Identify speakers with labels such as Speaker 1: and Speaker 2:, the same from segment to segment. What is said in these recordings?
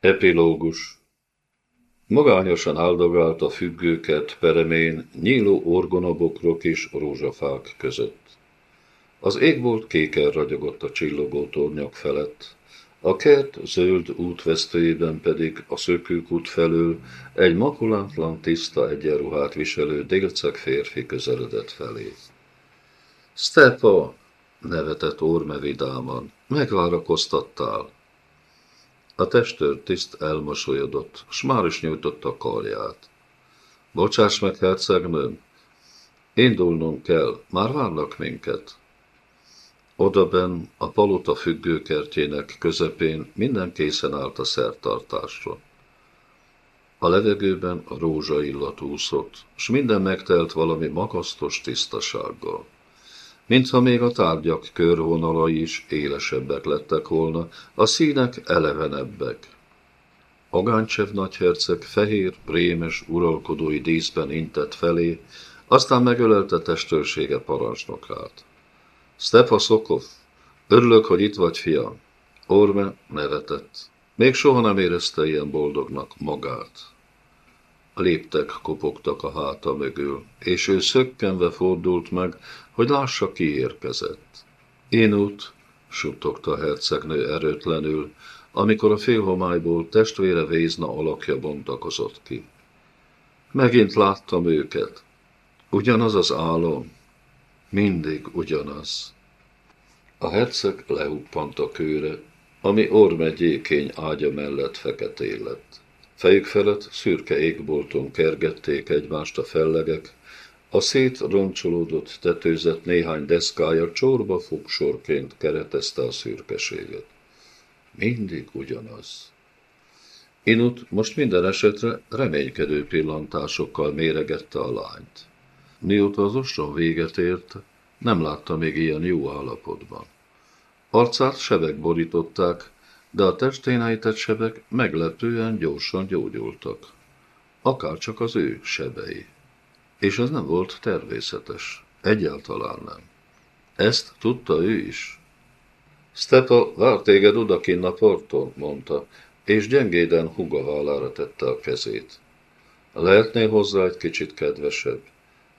Speaker 1: Epilógus Magányosan áldogált a függőket peremén, nyíló orgonabokrok és rózsafák között. Az égbolt kéken ragyogott a csillogó tornyok felett, a kert zöld útvesztőjében pedig a szökőkút felől egy makulátlan tiszta egyenruhát viselő délceg férfi közeledett felé. Stepa, nevetett Orme vidáman, megvárakoztattál. A testőr tiszt elmosolyodott, s már is nyújtotta a karját. Bocsáss meg, hercegnőm, indulnunk kell, már várnak minket. Odaben a palota függőkertjének közepén minden készen állt a szertartásra. A levegőben a rózsa illat úszott, s minden megtelt valami magasztos tisztasággal mintha még a tárgyak körvonalai is élesebbek lettek volna, a színek elevenebbek. Agáncsev nagyherceg fehér, prémes, uralkodói díszben intett felé, aztán megölelte testőrsége parancsnokát. Stepa Szokov, örülök, hogy itt vagy, fiam. Orme nevetett. Még soha nem érezte ilyen boldognak magát. Léptek kopogtak a háta mögül, és ő szökkenve fordult meg, hogy lássa, ki érkezett. Én út, suttogta a hercegnő erőtlenül, amikor a félhomályból testvére Vézna alakja bontakozott ki. Megint láttam őket. Ugyanaz az álom. Mindig ugyanaz. A herceg lehuppant a kőre, ami ormegyékény ágya mellett feketé lett. Fejük felett szürke égbolton kergették egymást a fellegek, a szét roncsolódott tetőzet néhány deszkája csorba fogsorként keretezte a szürkeséget. Mindig ugyanaz. Inut most minden esetre reménykedő pillantásokkal méregette a lányt. Mióta az ostrom véget ért, nem látta még ilyen jó állapotban. Arcát sebek borították, de a testén ejtett sebek meglepően gyorsan gyógyultak. Akár csak az ő sebei. És ez nem volt természetes. Egyáltalán nem. Ezt tudta ő is. Stepa vár téged odakinn a parton, mondta, és gyengéden huga vállára tette a kezét. Lehetné hozzá egy kicsit kedvesebb?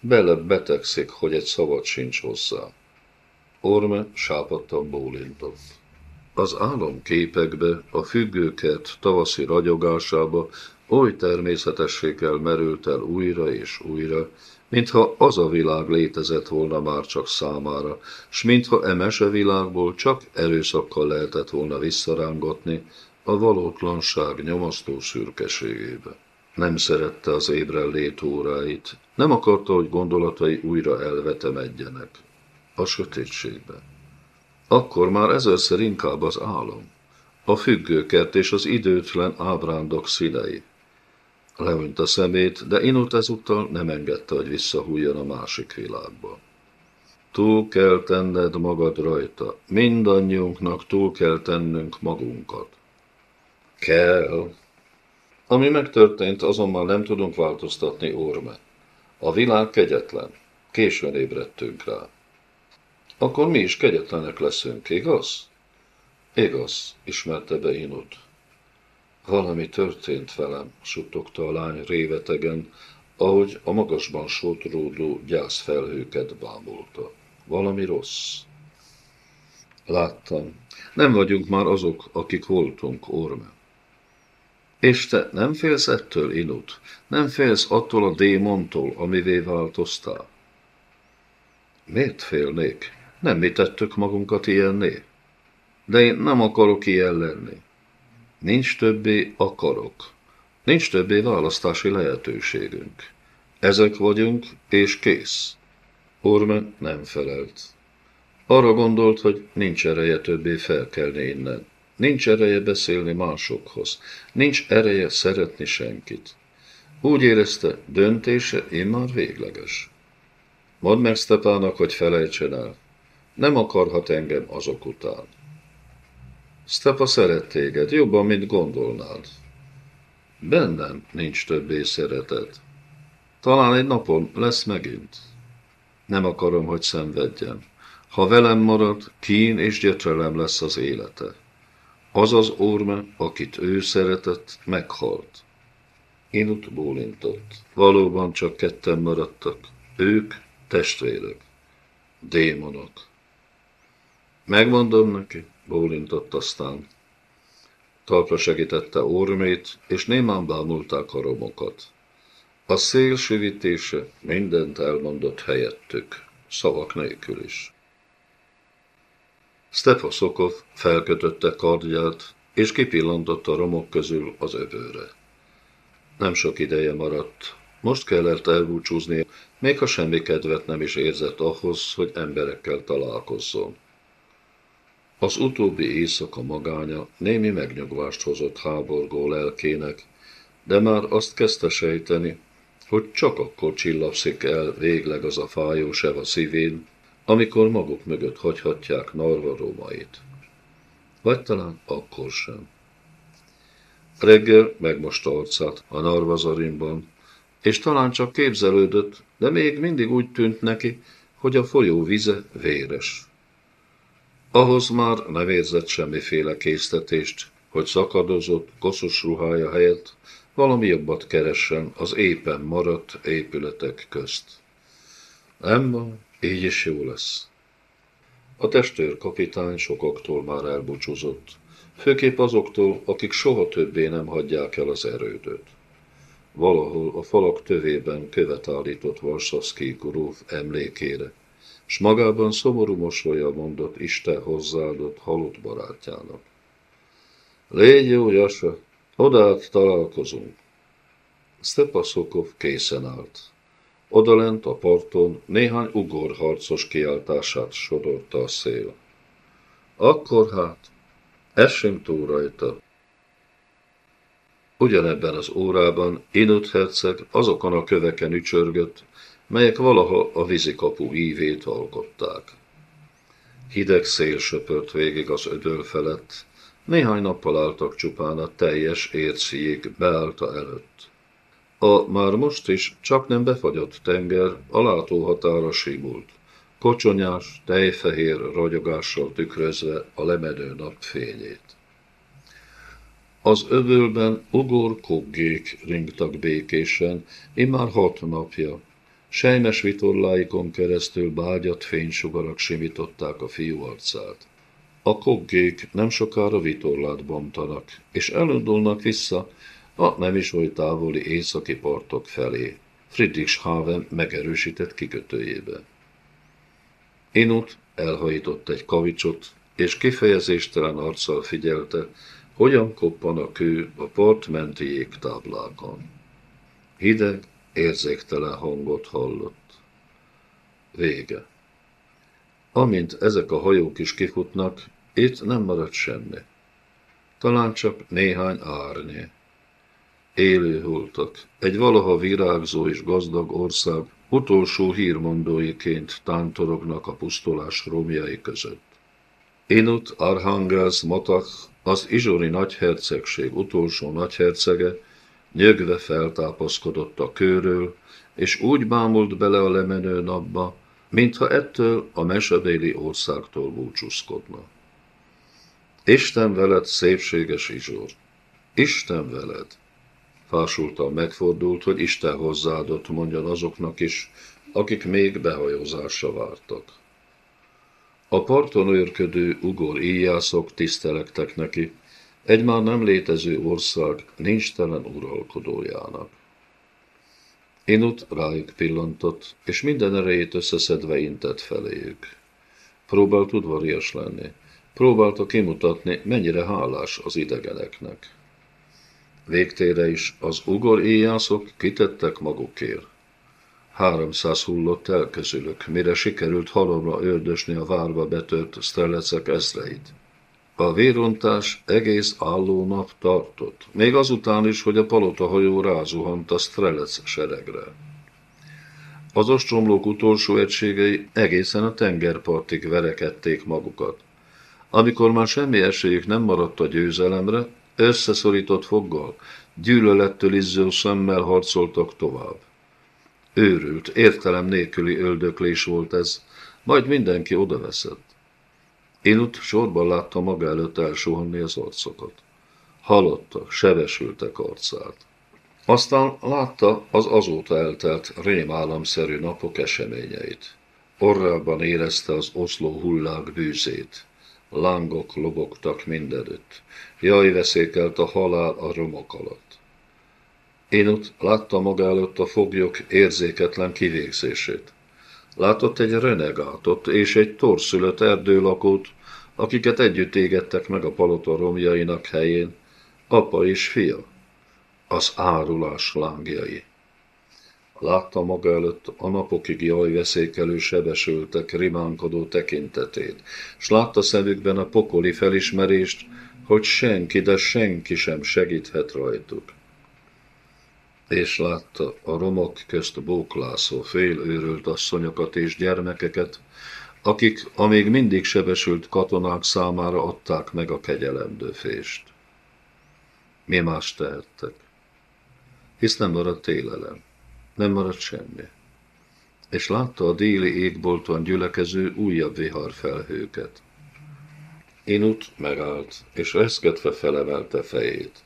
Speaker 1: Bele betegszik, hogy egy szavat sincs hozzá. Orme sápadtan bólintott. Az álomképekbe, a függőket tavaszi ragyogásába oly természetességgel merült el újra és újra, mintha az a világ létezett volna már csak számára, s mintha emese világból csak erőszakkal lehetett volna visszarángatni a valótlanság nyomasztó szürkeségébe. Nem szerette az ébren lét óráit, nem akarta, hogy gondolatai újra elvetemedjenek a sötétségbe. Akkor már ezerszer inkább az álom, a függőkert és az időtlen ábrándok színei. Lehunyt a szemét, de Inut ezúttal nem engedte, hogy visszahújjon a másik világba. Túl kell tenned magad rajta, mindannyiunknak túl kell tennünk magunkat. Kell. Ami megtörtént, azonban nem tudunk változtatni, Orme. A világ kegyetlen. Későn ébredtünk rá. Akkor mi is kegyetlenek leszünk, igaz? Igaz, ismerte be Inut. Valami történt velem, suttogta a lány révetegen, ahogy a magasban sodródó gyászfelhőket bámulta. Valami rossz. Láttam. Nem vagyunk már azok, akik voltunk, Orme. És te nem félsz ettől, Inut? Nem félsz attól a démontól, amivé változtál? Miért félnék? Nem mi tettük magunkat ilyenné. De én nem akarok ilyen lenni. Nincs többé akarok. Nincs többé választási lehetőségünk. Ezek vagyunk, és kész. Orme nem felelt. Arra gondolt, hogy nincs ereje többé felkelni innen. Nincs ereje beszélni másokhoz. Nincs ereje szeretni senkit. Úgy érezte, döntése immár végleges. Mondd meg Stepának, hogy felejtsen el. Nem akarhat engem azok után. Stepa szeret téged, jobban, mint gondolnád. Bennem nincs többé szeretet. Talán egy napon lesz megint. Nem akarom, hogy szenvedjen. Ha velem marad, kín és gyötrelem lesz az élete. Az az orme, akit ő szeretett, meghalt. Inut bólintott. Valóban csak ketten maradtak. Ők testvérek. Démonok. Megmondom neki, bólintott aztán. Talpra segítette ormét, és némán bámulták a romokat. A szél süvítése mindent elmondott helyettük, szavak nélkül is. Stefaszokov felkötötte kardját, és kipillantott a romok közül az övőre. Nem sok ideje maradt. Most kellett elbúcsúzni, még ha semmi kedvet nem is érzett ahhoz, hogy emberekkel találkozzon. Az utóbbi éjszaka magánya némi megnyugvást hozott háborgó lelkének, de már azt kezdte sejteni, hogy csak akkor csillapszik el végleg az a fájó sev a szívén, amikor maguk mögött hagyhatják Narva romait. Vagy talán akkor sem. Reggel megmosta arcát a narvazarimban, és talán csak képzelődött, de még mindig úgy tűnt neki, hogy a folyó vize véres. Ahhoz már nem érzett semmiféle késztetést, hogy szakadozott, koszos ruhája helyett valami jobbat keressen az éppen maradt épületek közt. Nem van, így is jó lesz. A testőrkapitány sokaktól már elbúcsúzott, főképp azoktól, akik soha többé nem hagyják el az erődöt. Valahol a falak tövében követ állított Varsavszki Gurúv emlékére, s magában szomorú mosolya mondott Isten hozzáadott halott barátjának. Légy jó, Jasa, odát találkozunk. Stepaszokov készen állt. Odalent a parton néhány ugor harcos kiáltását sodorta a szél. Akkor hát, essünk túl rajta. Ugyanebben az órában Inut herceg azokon a köveken ücsörgött, melyek valaha a vízikapu ívét alkották. Hideg szél söpört végig az ödöl felett, néhány nappal álltak csupán a teljes érciék beállta előtt. A már most is csak nem befagyott tenger a látóhatára simult, kocsonyás, tejfehér ragyogással tükrözve a lemedő napfényét. Az övölben ugor koggék ringtak békésen, immár hat napja. Sejmes vitorláikon keresztül bágyat fénysugarak simították a fiú arcát. A koggék nem sokára vitorlát bontanak, és elindulnak vissza, a nem is oly távoli északi partok felé, Friedrichshaven megerősített kikötőjébe. Inut elhajított egy kavicsot, és kifejezéstelen arccal figyelte, hogyan koppan a kő a part menti jégtáblákon. Hideg, érzéktelen hangot hallott. Vége. Amint ezek a hajók is kifutnak, itt nem marad semmi. Talán csak néhány árnyé élő holtak, egy valaha virágzó és gazdag ország utolsó hírmondóiként tántorognak a pusztulás romjai között. Inut Arhangels Matach, az Izsori nagyhercegség utolsó nagyhercege, nyögve feltápaszkodott a kőről, és úgy bámult bele a lemenő napba, mintha ettől a mesebéli országtól búcsúzkodna. Isten veled, szépséges Izsor! Isten veled! Fásultan megfordult, hogy Isten hozzáadott mondjon azoknak is, akik még behajózásra vártak. A parton őrködő ugor íjászok tisztelektek neki, egy már nem létező ország nincstelen uralkodójának. Inut rájuk pillantott, és minden erejét összeszedve intett feléjük. Próbált udvarias lenni, próbálta kimutatni, mennyire hálás az idegeneknek. Végtére is az ugor éjászok kitettek magukért. Háromszáz hullott el közülük, mire sikerült halomra ördösni a várba betört sztelecek ezreit. A vérontás egész álló nap tartott, még azután is, hogy a palota hajó rázuhant a strelec seregre. Az ostromlók utolsó egységei egészen a tengerpartig verekedték magukat. Amikor már semmi esélyük nem maradt a győzelemre, összeszorított foggal, gyűlölettől izzó szemmel harcoltak tovább. Őrült, értelem nélküli öldöklés volt ez, majd mindenki odaveszett. Inut sorban látta maga előtt elsuhanni az arcokat. Halottak, sebesültek arcát. Aztán látta az azóta eltelt rémállamszerű napok eseményeit. Orrában érezte az oszló hullák bűzét. Lángok lobogtak mindenütt. Jaj veszékelt a halál a romok alatt. Inut látta maga előtt a foglyok érzéketlen kivégzését. Látott egy renegátot és egy torszülött erdőlakót, akiket együtt égettek meg a palota romjainak helyén, apa és fia, az árulás lángjai. Látta maga előtt a napokig jaj veszékelő sebesültek rimánkodó tekintetét, s látta szemükben a pokoli felismerést, hogy senki, de senki sem segíthet rajtuk. És látta a romok közt bóklászó, félőrült asszonyokat és gyermekeket, akik a még mindig sebesült katonák számára adták meg a kegyelemdőfést. Mi más tehettek? Hisz nem maradt élelem, nem maradt semmi. És látta a déli égbolton gyülekező újabb viharfelhőket. Inut megállt, és reszketve felemelte fejét.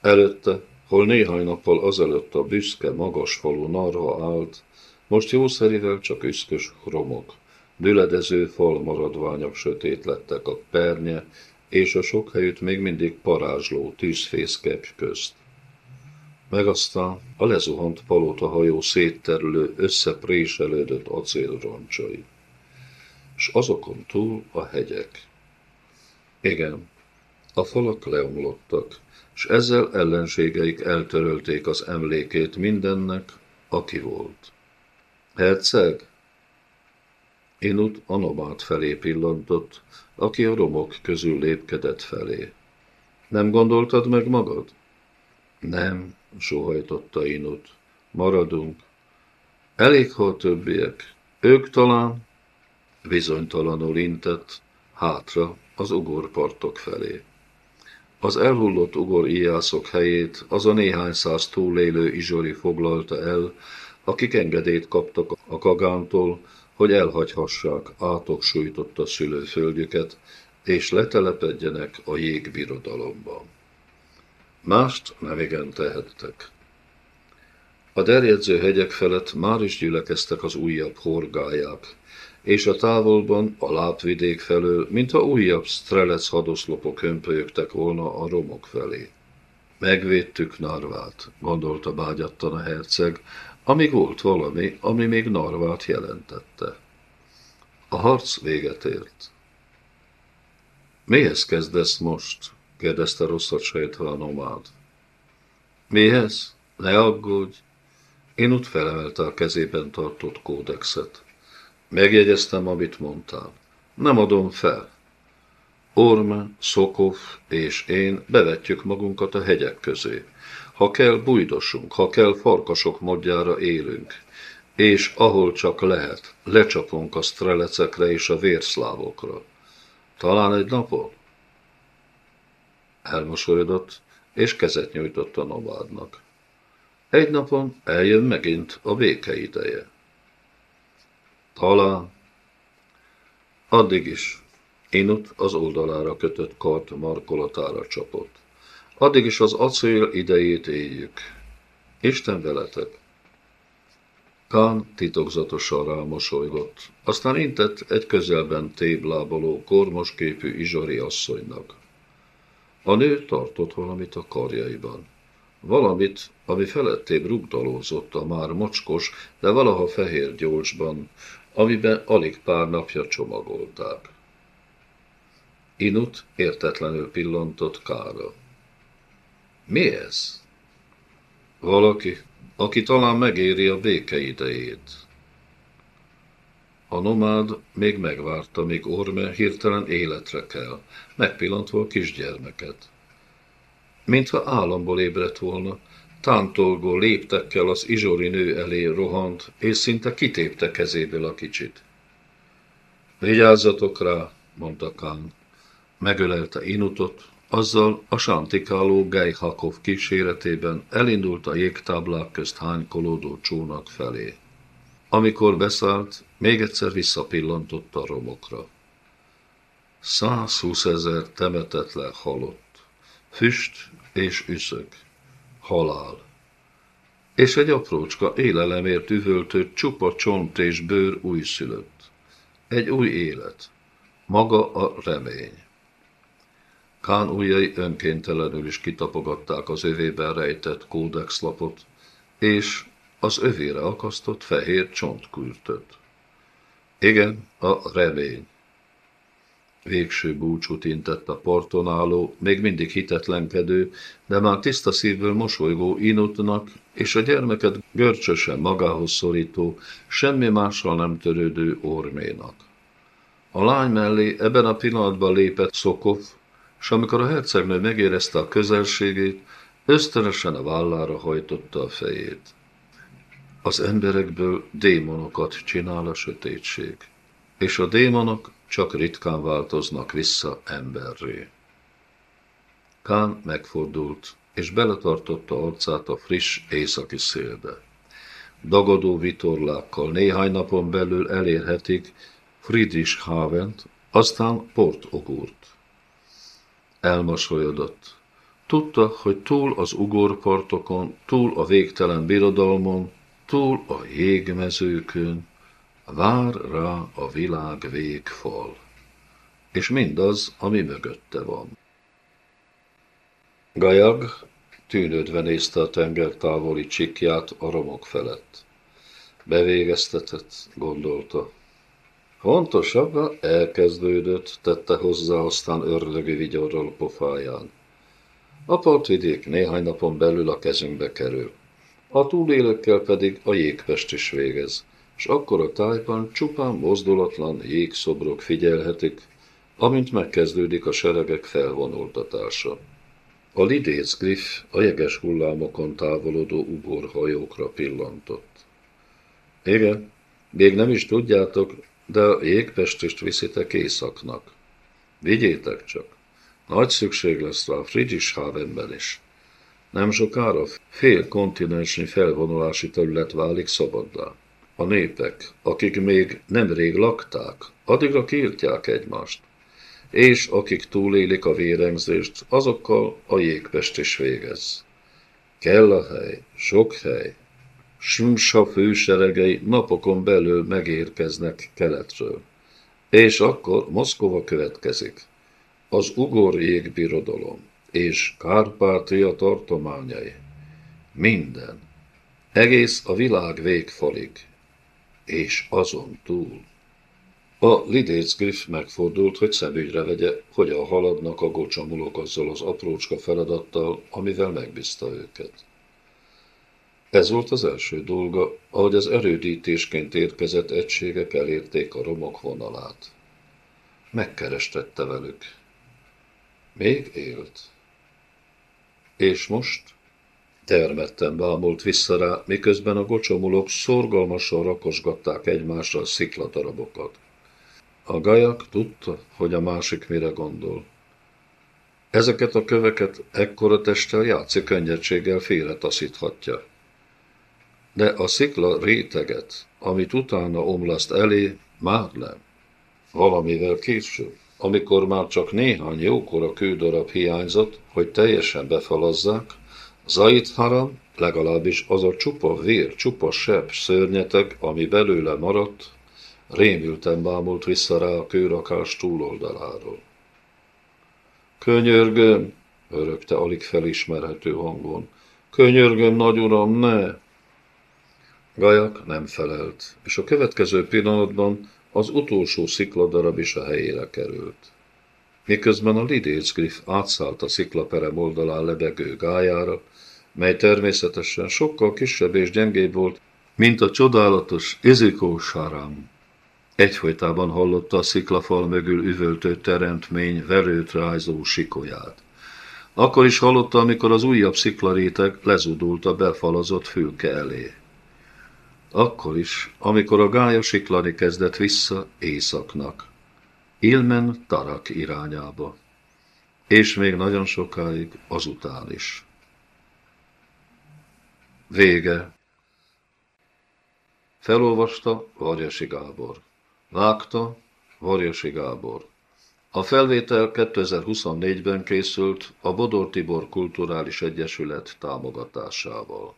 Speaker 1: Előtte, hol néhány nappal azelőtt a büszke, magas falú narha állt, most jószerivel csak üszkös romok, düledező fal maradványok sötét lettek a pernye, és a sok helyütt még mindig parázsló tűzfészkek közt. Meg aztán a lezuhant palota hajó szétterülő, összepréselődött acélroncsai. S azokon túl a hegyek. Igen, a falak leomlottak, s ezzel ellenségeik eltörölték az emlékét mindennek, aki volt. Herceg? Inut Anomát felé pillantott, aki a romok közül lépkedett felé. Nem gondoltad meg magad? Nem, sóhajtotta Inut. Maradunk. Elég, ha a többiek. Ők talán bizonytalanul intett hátra az ugorpartok felé. Az elhullott ugor íjászok helyét az a néhány száz túlélő izsori foglalta el, akik engedélyt kaptak a kagántól, hogy elhagyhassák átok sújtotta szülőföldjüket, és letelepedjenek a jégbirodalomba. Mást nem igen tehettek. A derjedző hegyek felett már is gyülekeztek az újabb horgályák, és a távolban, a lápvidék felől, mintha újabb strelec hadoszlopok hömpölyögtek volna a romok felé. Megvédtük Narvát, gondolta bágyattan a herceg, amíg volt valami, ami még Narvát jelentette. A harc véget ért. Mihez kezdesz most? kérdezte rosszat sejtve a nomád. Mihez? Ne aggódj! Én úgy felemelte a kezében tartott kódexet. Megjegyeztem, amit mondtál. Nem adom fel. Orme, Szokov és én bevetjük magunkat a hegyek közé. Ha kell, bújdosunk, ha kell, farkasok modjára élünk. És ahol csak lehet, lecsapunk a strelecekre és a vérszlávokra. Talán egy napon? Elmosolyodott, és kezet nyújtott a novádnak. Egy napon eljön megint a béke ideje. Talán. Addig is. Inut az oldalára kötött kart markolatára csapott. Addig is az acél idejét éljük. Isten veletek. Kán titokzatosan rámosolygott, aztán intett egy közelben tébláboló, kormosképű izsori asszonynak. A nő tartott valamit a karjaiban. Valamit, ami felettébb rugdalózott a már mocskos, de valaha fehér gyolcsban, amiben alig pár napja csomagolták. Inut értetlenül pillantott Kára. Mi ez? Valaki, aki talán megéri a béke idejét. A nomád még megvárta, míg Orme hirtelen életre kell, megpillantva a kisgyermeket. Mintha államból ébredt volna, tántolgó léptekkel az izsori nő elé rohant, és szinte kitépte kezéből a kicsit. Vigyázzatok rá, mondta Kán. Megölelte Inutot, azzal a santikáló Gejhakov kíséretében elindult a jégtáblák közt hánykolódó csónak felé. Amikor beszállt, még egyszer visszapillantott a romokra. 120 ezer temetetlen halott, füst és üszök, halál. És egy aprócska élelemért üvöltött csupa csont és bőr újszülött. Egy új élet, maga a remény. Kán ujjai önkéntelenül is kitapogatták az övében rejtett kódexlapot, és az övére akasztott fehér csontkürtöt. Igen, a remény. Végső búcsút intett a parton álló, még mindig hitetlenkedő, de már tiszta szívből mosolygó inutnak, és a gyermeket görcsösen magához szorító, semmi mással nem törődő orménak. A lány mellé ebben a pillanatban lépett Szokov, és amikor a hercegnő megérezte a közelségét, ösztönösen a vállára hajtotta a fejét. Az emberekből démonokat csinál a sötétség, és a démonok csak ritkán változnak vissza emberré. Kán megfordult, és beletartotta arcát a friss északi szélbe. Dagadó vitorlákkal néhány napon belül elérhetik Friedrichshavent, aztán Port Ogurt. Elmosolyodott. Tudta, hogy túl az ugorpartokon, túl a végtelen birodalmon, túl a jégmezőkön, vár rá a világ végfal, és mindaz, ami mögötte van. Gajag tűnődve nézte a tenger távoli csikját a romok felett. Bevégeztetett, gondolta. Fontosabban elkezdődött, tette hozzá aztán ördögi vigyorral pofáján. A partvidék néhány napon belül a kezünkbe kerül. A túlélőkkel pedig a jégpest is végez, és akkor a tájban csupán mozdulatlan jégszobrok figyelhetik, amint megkezdődik a seregek felvonultatása. A lidéc griff a jeges hullámokon távolodó ugorhajókra pillantott. Igen, még nem is tudjátok, de a jégpestist viszitek északnak. Vigyétek csak, nagy szükség lesz rá Friedrichshavenben is. Nem sokára fél kontinensnyi felvonulási terület válik szabaddá. A népek, akik még nemrég lakták, addigra kiirtják egymást, és akik túlélik a vérengzést, azokkal a jégpest is végez. Kell a hely, sok hely, Simsa főseregei napokon belül megérkeznek keletről. És akkor Moszkova következik. Az ugor jégbirodalom és Kárpátia tartományai. Minden. Egész a világ végfalig. És azon túl. A lidéc Griff megfordult, hogy szemügyre vegye, hogyan haladnak a gocsamulók azzal az aprócska feladattal, amivel megbízta őket. Ez volt az első dolga, ahogy az erődítésként érkezett egységek elérték a romok vonalát. Megkerestette velük. Még élt. És most? Termetten bámult vissza rá, miközben a gocsomulók szorgalmasan rakosgatták egymásra a szikladarabokat. A gajak tudta, hogy a másik mire gondol. Ezeket a köveket ekkora testtel játszik könnyedséggel félretaszíthatja de a szikla réteget, amit utána omlaszt elé, már nem. Valamivel később, amikor már csak néhány jókora kődarab hiányzott, hogy teljesen befalazzák, Zait Haram, legalábbis az a csupa vér, csupa sebb szörnyeteg, ami belőle maradt, rémülten bámult vissza rá a kőrakás túloldaláról. Könyörgöm, örökte alig felismerhető hangon. Könyörgöm, nagy uram, ne! Gajak nem felelt, és a következő pillanatban az utolsó szikladarab is a helyére került. Miközben a lidéc Griff átszállt a sziklaperem oldalán lebegő gájára, mely természetesen sokkal kisebb és gyengébb volt, mint a csodálatos Izikó Sarám. Egyfolytában hallotta a sziklafal mögül üvöltő teremtmény verőt rázó sikolyát. Akkor is hallotta, amikor az újabb sziklaréteg lezudult a befalazott fülke elé. Akkor is, amikor a gája siklani kezdett vissza északnak, Ilmen Tarak irányába, és még nagyon sokáig azután is. Vége. Felolvasta Varjasi Gábor. Vágta Varjasi Gábor. A felvétel 2024-ben készült a Bodor Tibor Kulturális Egyesület támogatásával.